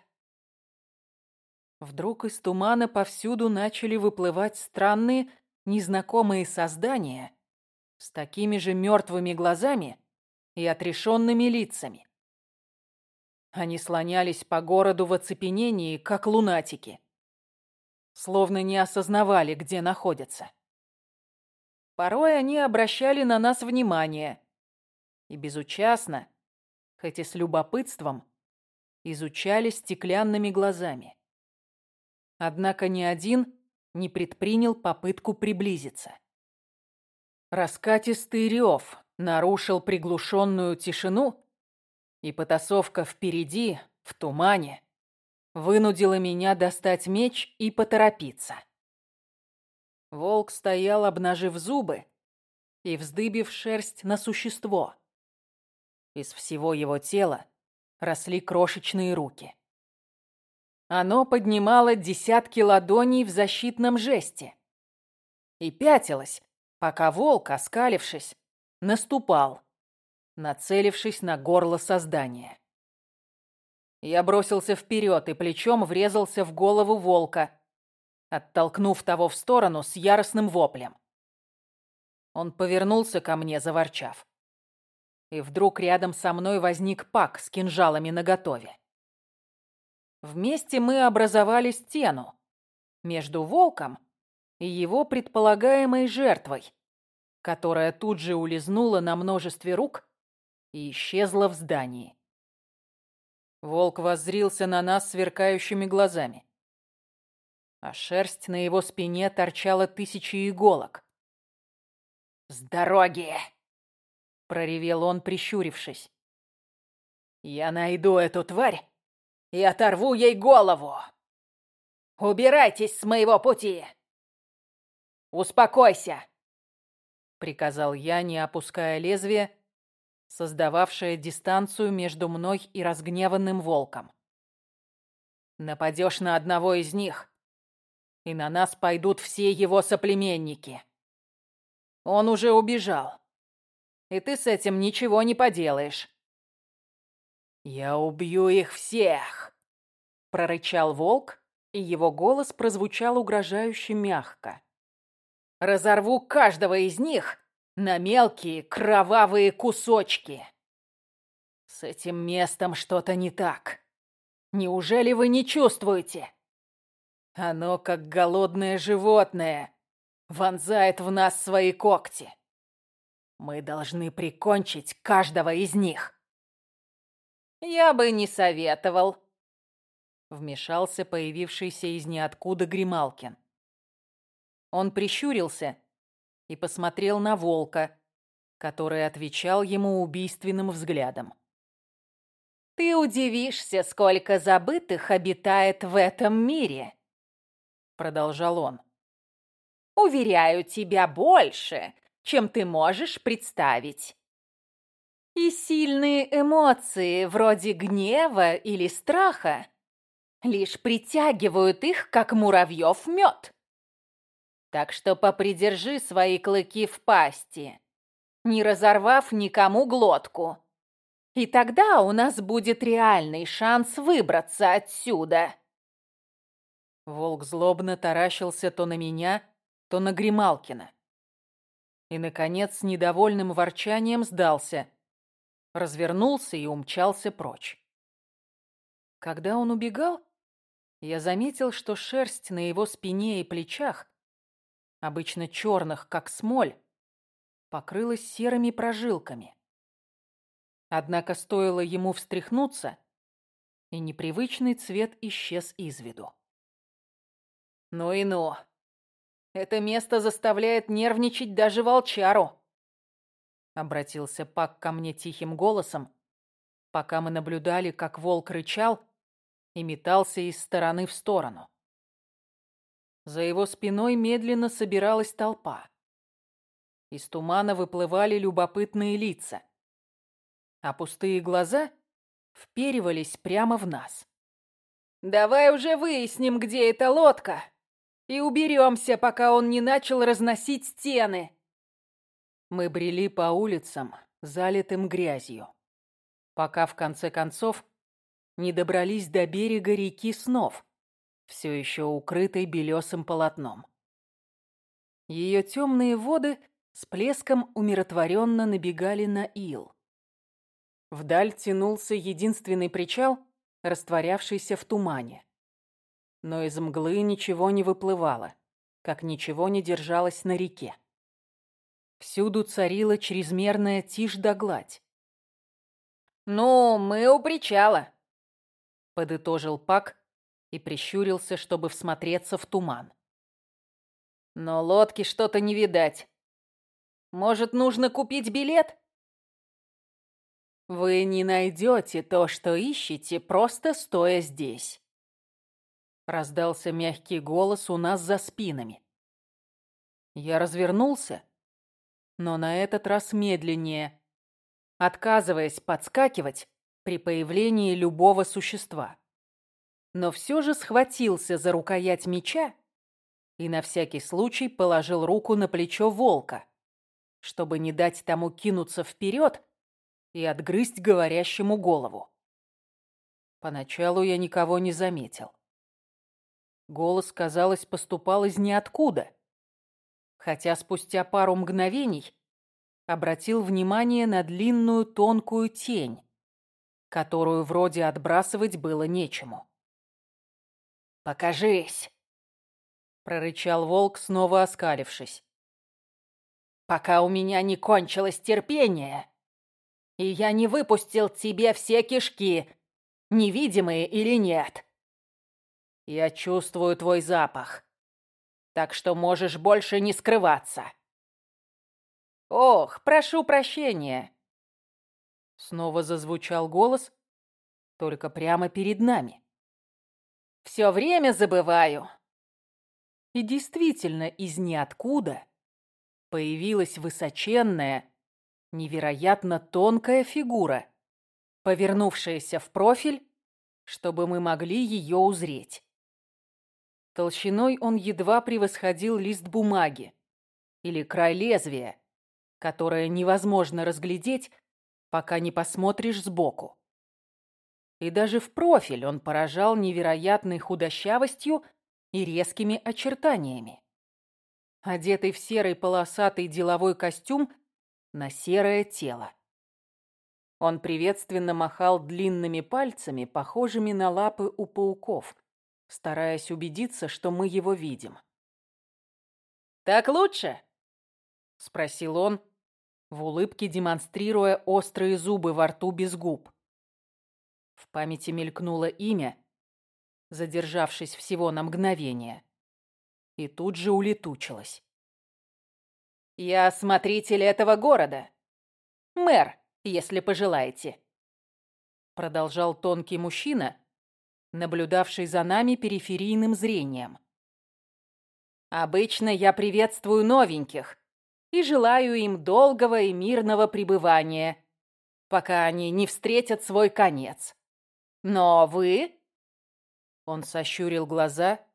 Speaker 1: Вдруг из тумана повсюду начали выплывать странные, незнакомые создания с такими же мертвыми глазами и отрешенными лицами. Они слонялись по городу в оцепенении, как лунатики, словно не осознавали, где находятся. Порой они обращали на нас внимание и безучастно, хоть и с любопытством, изучали стеклянными глазами. Однако ни один не предпринял попытку приблизиться. Раскатистый рев нарушил приглушенную тишину, и потасовка впереди, в тумане, вынудила меня достать меч и поторопиться. Волк стоял, обнажив зубы и вздыбив шерсть на существо. Из всего его тела росли крошечные руки. Оно поднимало десятки ладоней в защитном жесте и пятилось, пока волк, оскалившись, наступал, нацелившись на горло создания. Я бросился вперед и плечом врезался в голову волка, оттолкнув того в сторону с яростным воплем. Он повернулся ко мне, заворчав. И вдруг рядом со мной возник пак с кинжалами наготове. Вместе мы образовали стену между волком и его предполагаемой жертвой, которая тут же улизнула на множестве рук и исчезла в здании. Волк воззрился на нас сверкающими глазами, а шерсть на его спине торчала тысячи иголок. «С дороги!» — проревел он, прищурившись. «Я найду эту тварь и оторву ей голову! Убирайтесь с моего пути!» «Успокойся!» — приказал я, не опуская лезвие, создававшее дистанцию между мной и разгневанным волком. «Нападешь на одного из них, и на нас пойдут все его соплеменники. Он уже убежал, и ты с этим ничего не поделаешь». «Я убью их всех!» — прорычал волк, и его голос прозвучал угрожающе мягко. Разорву каждого из них на мелкие кровавые кусочки. С этим местом что-то не так. Неужели вы не чувствуете? Оно, как голодное животное, вонзает в нас свои когти. Мы должны прикончить каждого из них. Я бы не советовал, вмешался появившийся из ниоткуда Грималкин. Он прищурился и посмотрел на волка, который отвечал ему убийственным взглядом. «Ты удивишься, сколько забытых обитает в этом мире», — продолжал он. «Уверяю тебя больше, чем ты можешь представить. И сильные эмоции, вроде гнева или страха, лишь притягивают их, как муравьев мед. Так что попридержи свои клыки в пасти, не разорвав никому глотку. И тогда у нас будет реальный шанс выбраться отсюда. Волк злобно таращился то на меня, то на Грималкина. И, наконец, с недовольным ворчанием сдался, развернулся и умчался прочь. Когда он убегал, я заметил, что шерсть на его спине и плечах обычно черных, как смоль, покрылась серыми прожилками. Однако стоило ему встряхнуться, и непривычный цвет исчез из виду. «Ну и ну! Это место заставляет нервничать даже волчару!» Обратился Пак ко мне тихим голосом, пока мы наблюдали, как волк рычал и метался из стороны в сторону. За его спиной медленно собиралась толпа. Из тумана выплывали любопытные лица, а пустые глаза вперивались прямо в нас. «Давай уже выясним, где эта лодка, и уберемся, пока он не начал разносить стены!» Мы брели по улицам, залитым грязью, пока в конце концов не добрались до берега реки Снов, все еще укрытой белесым полотном. Ее темные воды с плеском умиротворенно набегали на ил. Вдаль тянулся единственный причал, растворявшийся в тумане. Но из мглы ничего не выплывало, как ничего не держалось на реке. Всюду царила чрезмерная тишь да гладь.
Speaker 2: «Ну, мы у причала», —
Speaker 1: подытожил Пак и прищурился, чтобы всмотреться в туман.
Speaker 2: «Но лодки что-то не видать. Может, нужно купить билет?»
Speaker 1: «Вы не найдете то, что ищете, просто стоя здесь», — раздался мягкий голос у нас за спинами. Я развернулся, но на этот раз медленнее, отказываясь подскакивать при появлении любого существа. Но все же схватился за рукоять меча и на всякий случай положил руку на плечо волка, чтобы не дать тому кинуться вперед и отгрызть говорящему голову. Поначалу я никого не заметил. Голос, казалось, поступал из ниоткуда, хотя спустя пару мгновений обратил внимание на длинную тонкую тень, которую вроде отбрасывать было нечему.
Speaker 2: «Покажись!» — прорычал волк, снова оскалившись. «Пока у меня не кончилось терпение, и я не выпустил тебе все кишки, невидимые или нет. Я чувствую твой запах, так что можешь больше не скрываться». «Ох, прошу прощения!»
Speaker 1: Снова зазвучал голос, только прямо перед нами.
Speaker 2: «Все время забываю!»
Speaker 1: И действительно, из ниоткуда появилась высоченная, невероятно тонкая фигура, повернувшаяся в профиль, чтобы мы могли ее узреть. Толщиной он едва превосходил лист бумаги или край лезвия, которое невозможно разглядеть, пока не посмотришь сбоку. И даже в профиль он поражал невероятной худощавостью и резкими очертаниями. Одетый в серый полосатый деловой костюм на серое тело. Он приветственно махал длинными пальцами, похожими на лапы у пауков, стараясь убедиться, что мы его видим.
Speaker 2: «Так лучше?»
Speaker 1: — спросил он, в улыбке демонстрируя острые зубы во рту без губ. В памяти мелькнуло имя, задержавшись всего на мгновение, и тут же улетучилось.
Speaker 2: «Я смотритель этого города. Мэр, если пожелаете», — продолжал тонкий мужчина, наблюдавший за нами периферийным зрением. «Обычно я приветствую новеньких, и желаю им долгого и мирного пребывания, пока они не встретят свой конец. Но вы...»
Speaker 1: Он сощурил глаза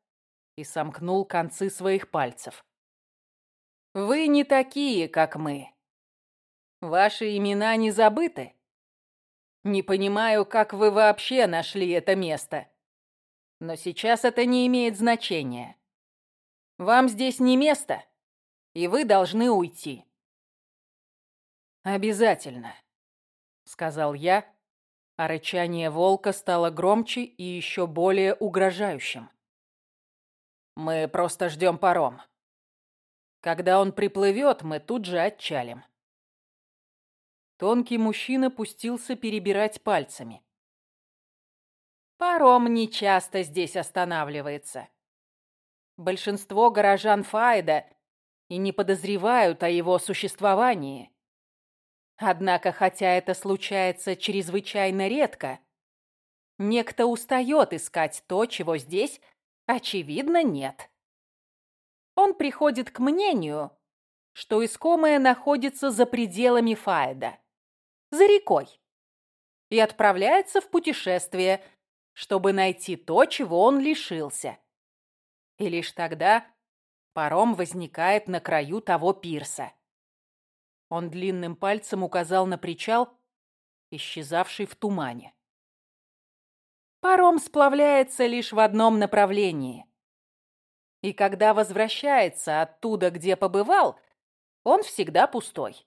Speaker 1: и сомкнул концы своих пальцев.
Speaker 2: «Вы не такие, как мы. Ваши имена не забыты. Не понимаю, как вы вообще нашли это место. Но сейчас это не имеет значения. Вам здесь не место, и вы должны уйти».
Speaker 1: «Обязательно», — сказал я, а рычание волка стало громче и еще более угрожающим.
Speaker 2: «Мы просто ждем паром. Когда он приплывет, мы тут же отчалим».
Speaker 1: Тонкий мужчина пустился перебирать пальцами.
Speaker 2: «Паром нечасто здесь останавливается. Большинство горожан Файда и не подозревают о его существовании. Однако, хотя это случается чрезвычайно редко, некто устает искать то, чего здесь, очевидно, нет. Он приходит к мнению, что искомое находится за пределами Фаэда, за рекой, и отправляется в путешествие, чтобы найти то, чего он лишился. И лишь тогда Паром возникает на краю того пирса. Он длинным пальцем указал на причал, исчезавший в тумане. Паром сплавляется лишь в одном направлении. И когда возвращается оттуда, где побывал, он всегда пустой.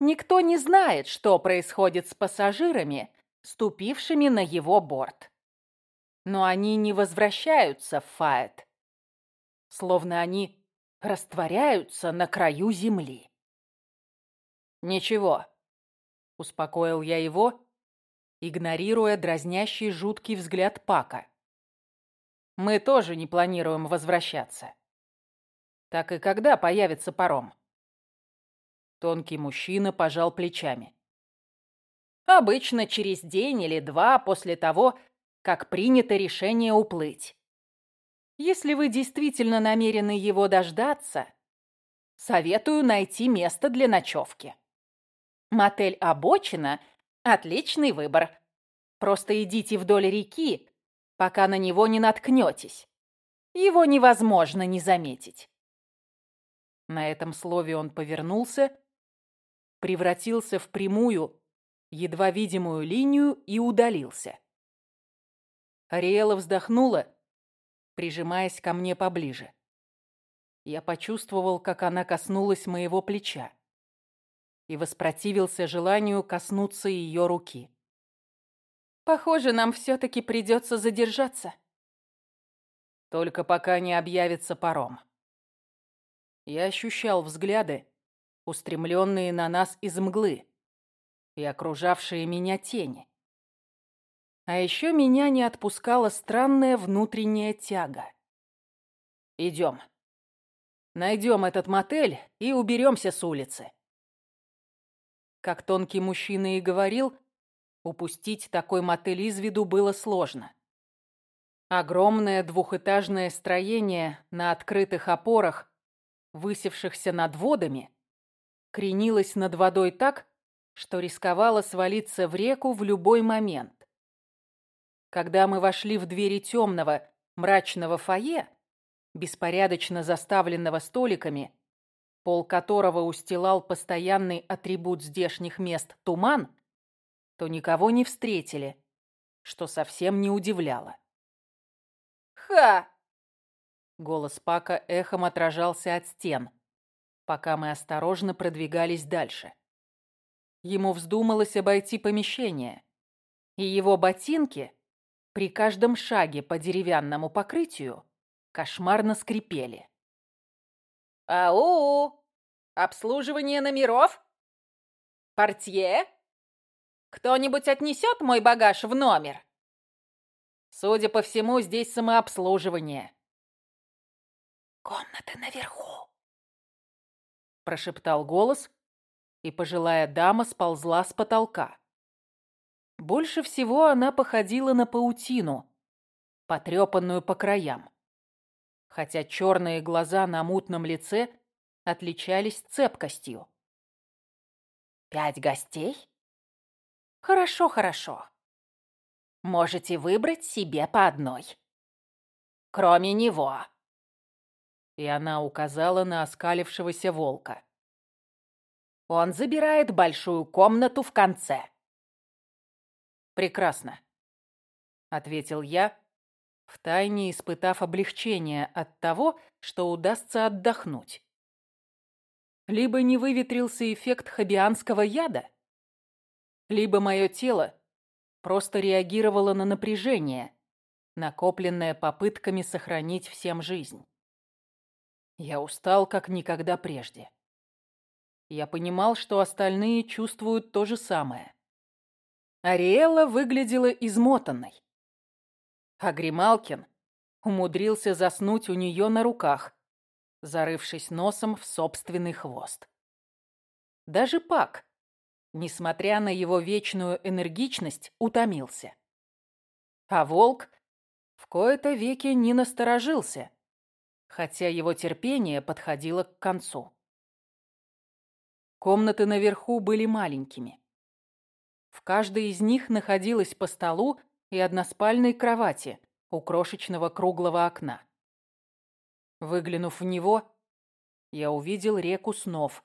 Speaker 2: Никто не знает, что происходит с пассажирами, ступившими на его борт. Но они не возвращаются в Фаэт словно они растворяются на краю земли.
Speaker 1: «Ничего», — успокоил я его, игнорируя дразнящий жуткий взгляд Пака. «Мы тоже не планируем возвращаться. Так и когда появится паром?» Тонкий мужчина пожал плечами. «Обычно через день или два после того, как принято решение уплыть. Если вы действительно намерены его дождаться, советую найти место для ночевки. Мотель «Обочина» — отличный выбор. Просто идите вдоль реки, пока на него не наткнетесь. Его невозможно не заметить. На этом слове он повернулся, превратился в прямую, едва видимую линию и удалился. Ариэла вздохнула, прижимаясь ко мне поближе. Я почувствовал, как она коснулась моего плеча и воспротивился желанию коснуться ее руки. «Похоже, нам все-таки придется задержаться». Только пока не объявится паром. Я ощущал взгляды, устремленные на нас из мглы, и окружавшие меня тени. А еще меня не отпускала странная внутренняя тяга. Идем. Найдем этот мотель и уберемся с улицы. Как тонкий мужчина и говорил, упустить такой мотель из виду было сложно. Огромное двухэтажное строение на открытых опорах, высевшихся над водами, кренилось над водой так, что рисковало свалиться в реку в любой момент. Когда мы вошли в двери темного, мрачного фойе, беспорядочно заставленного столиками, пол которого устилал постоянный атрибут здешних мест – туман, то никого не встретили, что совсем не удивляло.
Speaker 2: «Ха!»
Speaker 1: Голос Пака эхом отражался от стен, пока мы осторожно продвигались дальше. Ему вздумалось обойти помещение, и его ботинки при каждом шаге по деревянному покрытию кошмарно скрипели.
Speaker 2: «Ау! Обслуживание номеров? Портье? Кто-нибудь отнесет мой багаж в номер?»
Speaker 1: «Судя по всему, здесь самообслуживание».
Speaker 2: «Комната наверху», —
Speaker 1: прошептал голос, и пожилая дама сползла с потолка. Больше всего она походила на паутину, потрепанную по краям хотя черные глаза на мутном лице отличались цепкостью.
Speaker 2: «Пять гостей? Хорошо, хорошо. Можете выбрать себе по одной. Кроме него».
Speaker 1: И она указала на оскалившегося волка.
Speaker 2: «Он забирает большую комнату в конце».
Speaker 1: «Прекрасно», — ответил я, втайне испытав облегчение от того, что удастся отдохнуть. Либо не выветрился эффект хабианского яда, либо мое тело просто реагировало на напряжение, накопленное попытками сохранить всем жизнь. Я устал, как никогда прежде. Я понимал, что остальные чувствуют то же самое. Ариэла выглядела измотанной а Грималкин умудрился заснуть у нее на руках, зарывшись носом в собственный хвост. Даже Пак, несмотря на его вечную энергичность, утомился. А волк в кои-то веки не насторожился, хотя его терпение подходило к концу. Комнаты наверху были маленькими. В каждой из них находилось по столу и односпальной кровати у крошечного круглого окна. Выглянув в него, я увидел реку снов,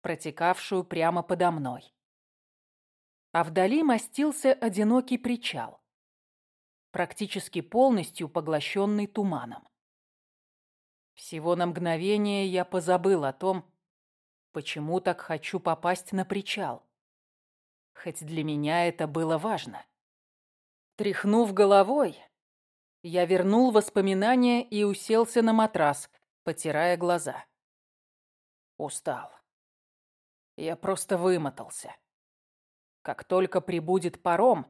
Speaker 1: протекавшую прямо подо мной. А вдали мастился одинокий причал, практически полностью поглощенный туманом. Всего на мгновение я позабыл о том, почему так хочу попасть на причал. Хоть для меня это было важно. Тряхнув головой, я вернул воспоминания и уселся на матрас, потирая глаза. Устал. Я просто вымотался. Как только прибудет паром,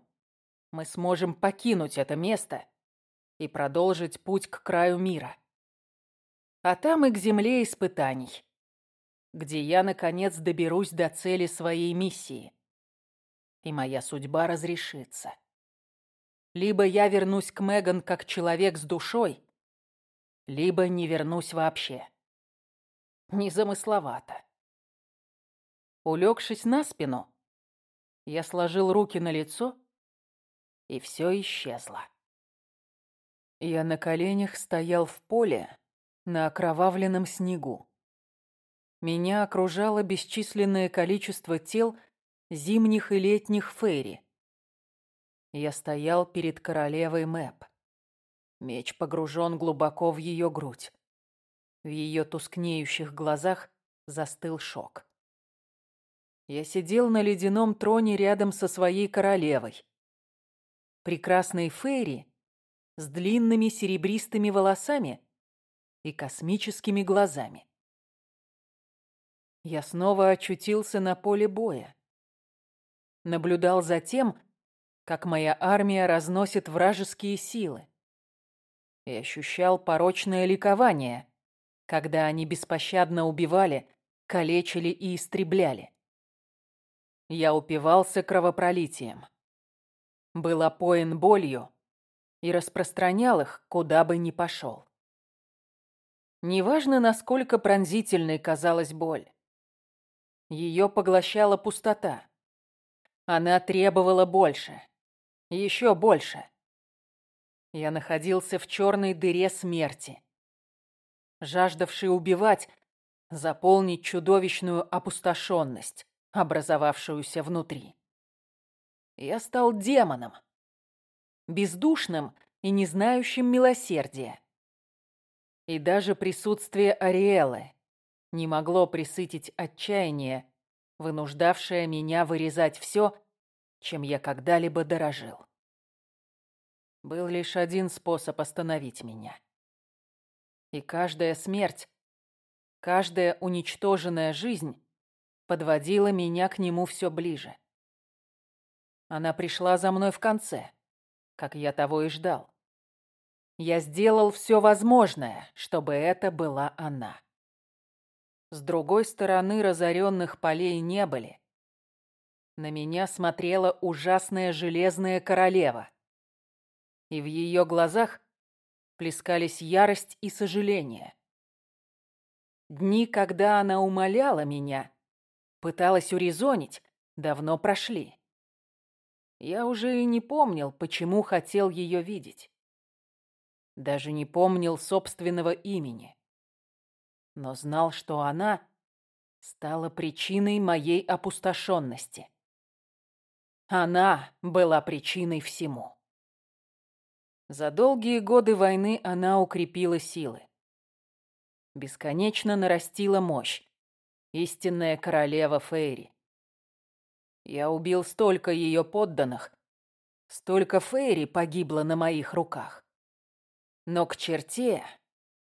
Speaker 1: мы сможем покинуть это место и продолжить путь к краю мира. А там и к земле испытаний, где я, наконец, доберусь до цели своей миссии. И моя судьба разрешится. Либо я вернусь к Меган как человек с душой, либо не вернусь вообще. Незамысловато. Улегшись на спину, я сложил руки на лицо, и все исчезло. Я на коленях стоял в поле, на окровавленном снегу. Меня окружало бесчисленное количество тел зимних и летних фейри. Я стоял перед королевой Мэп. Меч погружен глубоко в ее грудь. В ее тускнеющих глазах застыл шок. Я сидел на ледяном троне рядом со своей королевой. Прекрасной Фейри с длинными серебристыми волосами и космическими глазами. Я снова очутился на поле боя. Наблюдал за тем, как моя армия разносит вражеские силы. И ощущал порочное ликование, когда они беспощадно убивали, калечили и истребляли. Я упивался кровопролитием. Был опоен болью и распространял их, куда бы ни пошел. Неважно, насколько пронзительной казалась боль. Ее поглощала пустота. Она требовала больше. Еще больше. Я находился в черной дыре смерти. Жаждавший убивать, заполнить чудовищную опустошенность, образовавшуюся внутри. Я стал демоном. Бездушным и не знающим милосердия. И даже присутствие Ариэлы не могло присытить отчаяние, вынуждавшее меня вырезать все, чем я когда-либо дорожил. Был лишь один способ остановить меня. И каждая смерть, каждая уничтоженная жизнь подводила меня к нему все ближе. Она пришла за мной в конце, как я того и ждал. Я сделал все возможное, чтобы это была она. С другой стороны разоренных полей не были. На меня смотрела ужасная железная королева. И в ее глазах плескались ярость и сожаление. Дни, когда она умоляла меня, пыталась урезонить, давно прошли. Я уже и не помнил, почему хотел ее видеть. Даже не помнил собственного имени. Но знал, что она стала причиной моей опустошенности. Она была причиной всему. За долгие годы войны она укрепила силы. Бесконечно нарастила мощь. Истинная королева Фейри. Я убил столько ее подданных, столько Фейри погибло на моих руках. Но к черте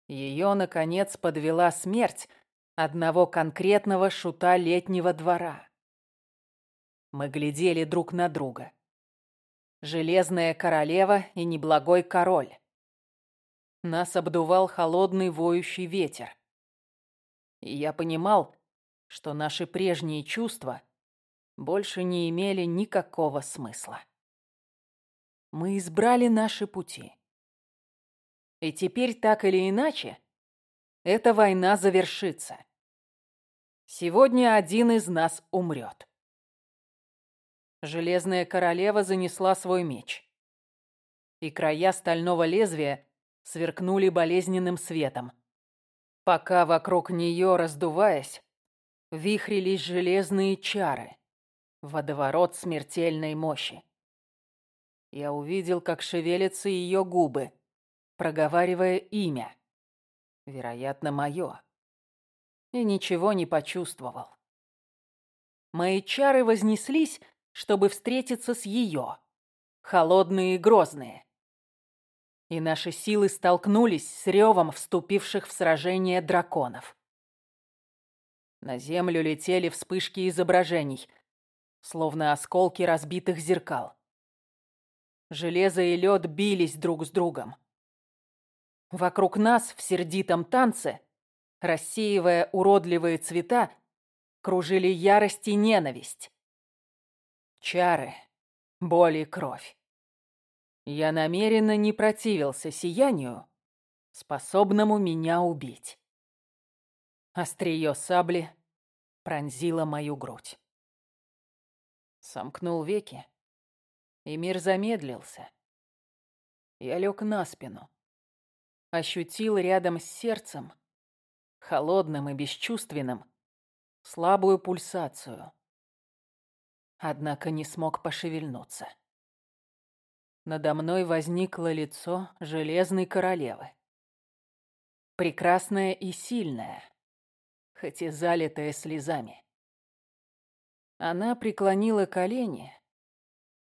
Speaker 1: ее, наконец, подвела смерть одного конкретного шута летнего двора. Мы глядели друг на друга. Железная королева и неблагой король. Нас обдувал холодный воющий ветер. И я понимал, что наши прежние чувства больше не имели никакого смысла. Мы избрали наши пути. И теперь, так или иначе, эта война завершится. Сегодня один из нас умрет. Железная королева занесла свой меч. И края стального лезвия сверкнули болезненным светом. Пока вокруг нее, раздуваясь, вихрились железные чары, водоворот смертельной мощи. Я увидел, как шевелятся ее губы, проговаривая имя. Вероятно, мое. И ничего не почувствовал. Мои чары вознеслись, чтобы встретиться с ее, холодные и грозные. И наши силы столкнулись с ревом вступивших в сражение драконов. На землю летели вспышки изображений, словно осколки разбитых зеркал. Железо и лед бились друг с другом. Вокруг нас в сердитом танце, рассеивая уродливые цвета, кружили ярость и ненависть. Чары, боль и кровь. Я намеренно не противился сиянию, способному меня убить. Остриё сабли пронзило мою грудь. Сомкнул веки, и мир замедлился. Я лег на спину, ощутил рядом с сердцем, холодным и бесчувственным, слабую пульсацию. Однако не смог пошевельнуться. Надо мной возникло лицо Железной Королевы. Прекрасное и сильное, хоть и залитое слезами. Она преклонила колени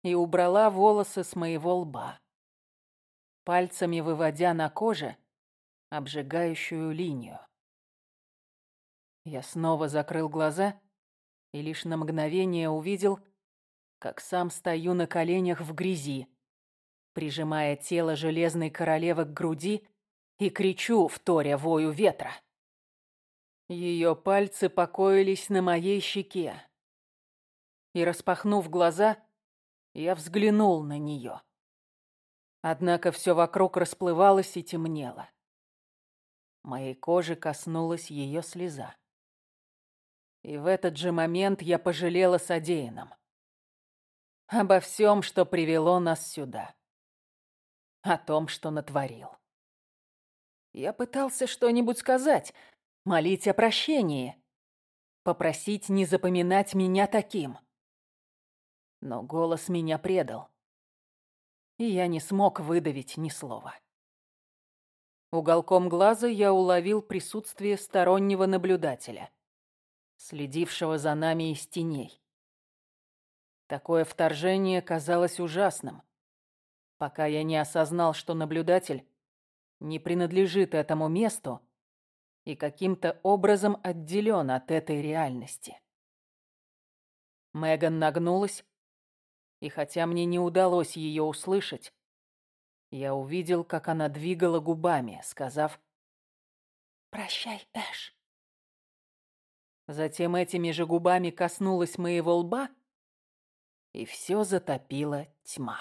Speaker 1: и убрала волосы с моего лба, пальцами выводя на коже обжигающую линию. Я снова закрыл глаза и лишь на мгновение увидел, как сам стою на коленях в грязи, прижимая тело Железной Королевы к груди и кричу, вторя вою ветра. Ее пальцы покоились на моей щеке. И, распахнув глаза, я взглянул на нее. Однако все вокруг расплывалось и темнело. Моей кожи коснулась ее слеза. И в этот же момент я пожалела содеянным. Обо всем, что привело нас сюда. О том, что натворил. Я пытался что-нибудь сказать, молить о прощении, попросить не запоминать меня таким. Но голос меня предал, и я не смог выдавить ни слова. Уголком глаза я уловил присутствие стороннего наблюдателя, следившего за нами из теней. Такое вторжение казалось ужасным, пока я не осознал, что наблюдатель не принадлежит этому месту и каким-то образом отделен от этой реальности. Меган нагнулась, и хотя мне не удалось ее услышать, я увидел, как она двигала губами, сказав «Прощай, Эш». Затем этими же губами коснулась моего лба, и все затопила тьма.